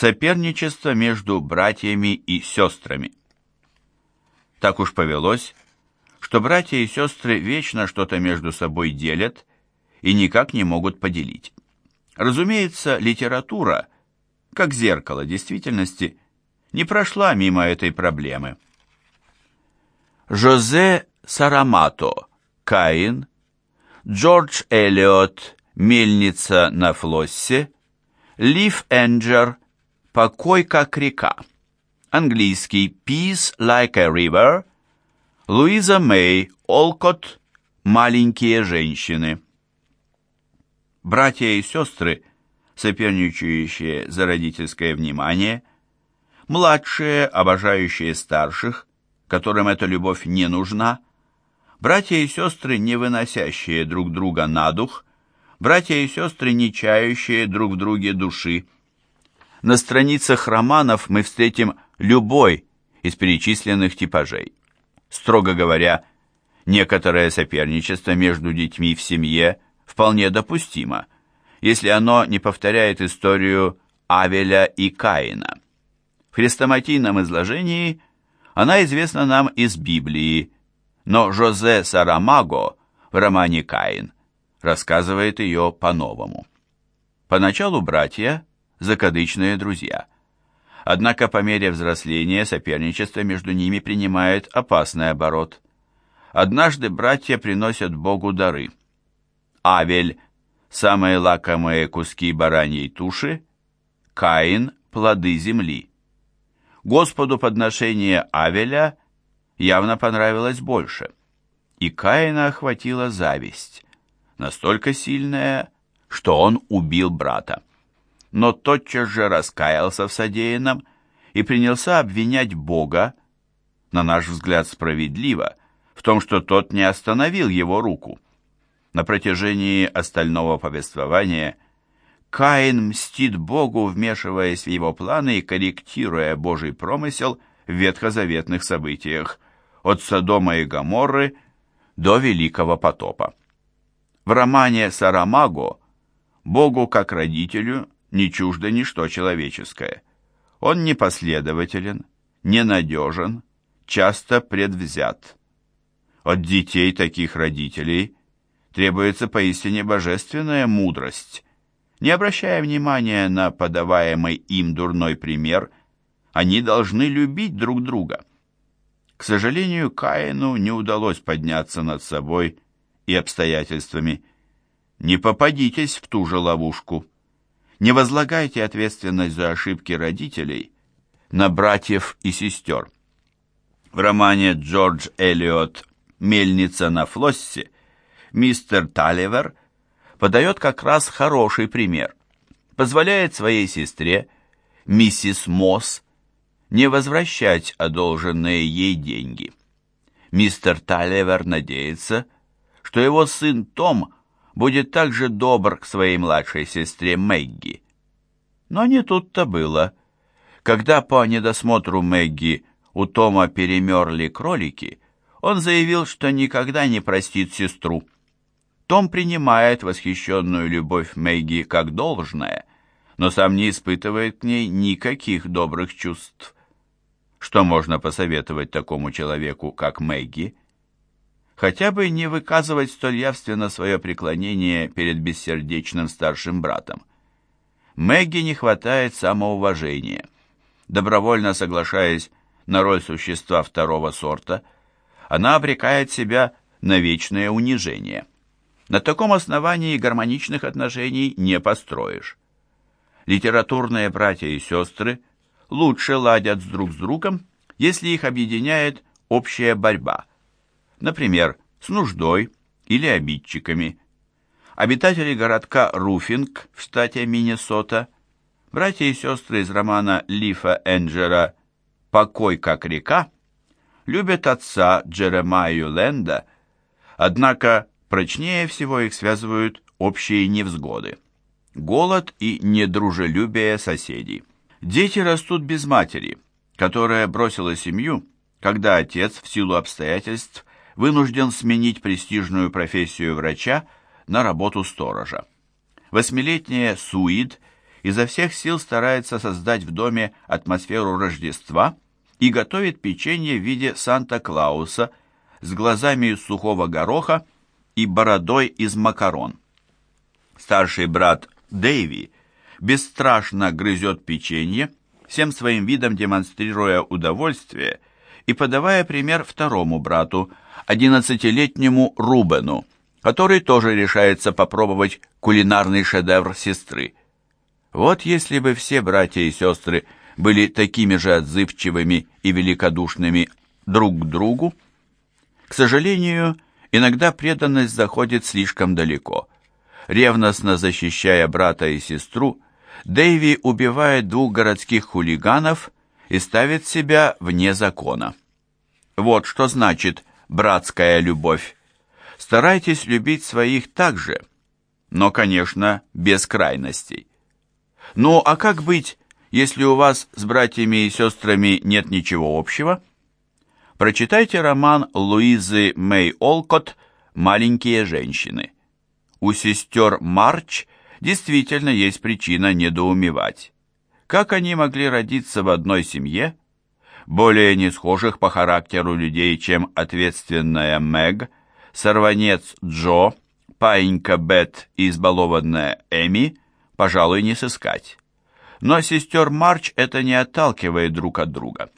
Соперничество между братьями и сестрами. Так уж повелось, что братья и сестры вечно что-то между собой делят и никак не могут поделить. Разумеется, литература, как зеркало действительности, не прошла мимо этой проблемы. Жозе Сарамато, Каин, Джордж Эллиот, Мельница на флоссе, Лив Энджер, Покой как река, английский Peace like a river, Луиза Мэй, Олкот, Маленькие женщины. Братья и сестры, соперничающие за родительское внимание, младшие, обожающие старших, которым эта любовь не нужна, братья и сестры, не выносящие друг друга на дух, братья и сестры, не чающие друг в друге души. На страницах романов мы встретим любой из перечисленных типажей. Строго говоря, некоторое соперничество между детьми в семье вполне допустимо, если оно не повторяет историю Авеля и Каина. В хрестоматийном изложении она известна нам из Библии, но Жозе Сарамаго в романе «Каин» рассказывает ее по-новому. Поначалу братья – закадычные друзья. Однако по мере взросления соперничество между ними принимает опасный оборот. Однажды братья приносят Богу дары. Авель – самые лакомые куски бараньей туши, Каин – плоды земли. Господу подношение Авеля явно понравилось больше, и Каина охватила зависть, настолько сильная, что он убил брата. Но тотчас же раскаялся в содеянном и принялся обвинять Бога, на наш взгляд справедливо, в том, что тот не остановил его руку. На протяжении остального повествования – Каин мстит Богу, вмешиваясь в его планы и корректируя Божий промысел в ветхозаветных событиях, от Содома и Гоморры до Великого потопа. В романе «Сарамаго» Богу как родителю не чуждо ничто человеческое. Он непоследователен, ненадежен, часто предвзят. От детей таких родителей требуется поистине божественная мудрость, не обращая внимания на подаваемый им дурной пример, они должны любить друг друга. К сожалению, Каину не удалось подняться над собой и обстоятельствами. Не попадитесь в ту же ловушку. Не возлагайте ответственность за ошибки родителей на братьев и сестер. В романе Джордж Эллиот «Мельница на флоссе» мистер Таливер – подает как раз хороший пример. Позволяет своей сестре, миссис Мосс, не возвращать одолженные ей деньги. Мистер Талливер надеется, что его сын Том будет так же добр к своей младшей сестре Мэгги. Но не тут-то было. Когда по недосмотру Мэгги у Тома перемерли кролики, он заявил, что никогда не простит сестру. Том принимает восхищенную любовь Мэгги как должное, но сам не испытывает к ней никаких добрых чувств. Что можно посоветовать такому человеку, как Мэгги? Хотя бы не выказывать столь явственно свое преклонение перед бессердечным старшим братом. Мэгги не хватает самоуважения. Добровольно соглашаясь на роль существа второго сорта, она обрекает себя на вечное унижение. На таком основании гармоничных отношений не построишь. Литературные братья и сестры лучше ладят с друг с другом, если их объединяет общая борьба. Например, с нуждой или обидчиками. Обитатели городка Руфинг в штате Миннесота, братья и сестры из романа Лифа Энджера «Покой как река», любят отца Джеремаю Ленда, однако Прочнее всего их связывают общие невзгоды. Голод и недружелюбие соседей. Дети растут без матери, которая бросила семью, когда отец в силу обстоятельств вынужден сменить престижную профессию врача на работу сторожа. Восьмилетняя Суид изо всех сил старается создать в доме атмосферу Рождества и готовит печенье в виде Санта-Клауса с глазами из сухого гороха и бородой из макарон. Старший брат Дэйви бесстрашно грызет печенье, всем своим видом демонстрируя удовольствие и подавая пример второму брату, одиннадцатилетнему Рубену, который тоже решается попробовать кулинарный шедевр сестры. Вот если бы все братья и сестры были такими же отзывчивыми и великодушными друг к другу. К сожалению, иногда преданность заходит слишком далеко. Ревностно защищая брата и сестру, Дэйви убивает двух городских хулиганов и ставит себя вне закона. Вот что значит братская любовь. Старайтесь любить своих так же, но, конечно, без крайностей. Ну, а как быть, если у вас с братьями и сестрами нет ничего общего? Прочитайте роман Луизы Мэй Олкот «Маленькие женщины». У сестер Марч действительно есть причина недоумевать. Как они могли родиться в одной семье, более не схожих по характеру людей, чем ответственная Мэг, сорванец Джо, паинька Бет и избалованная Эми, пожалуй, не сыскать. Но сестер Марч это не отталкивает друг от друга.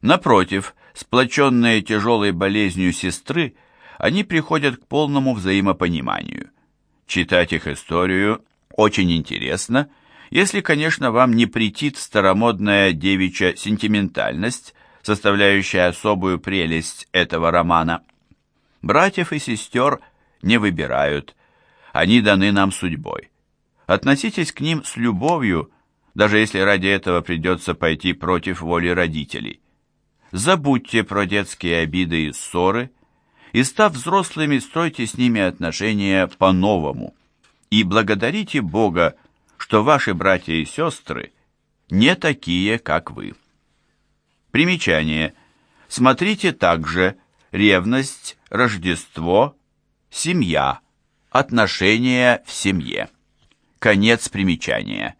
Напротив, сплоченные тяжелой болезнью сестры, они приходят к полному взаимопониманию. Читать их историю очень интересно, если, конечно, вам не претит старомодная девичья сентиментальность, составляющая особую прелесть этого романа. Братьев и сестер не выбирают, они даны нам судьбой. Относитесь к ним с любовью, даже если ради этого придется пойти против воли родителей. Забудьте про детские обиды и ссоры, и, став взрослыми, стройте с ними отношения по-новому. И благодарите Бога, что ваши братья и сестры не такие, как вы. Примечание. Смотрите также ревность, Рождество, семья, отношения в семье. Конец примечания.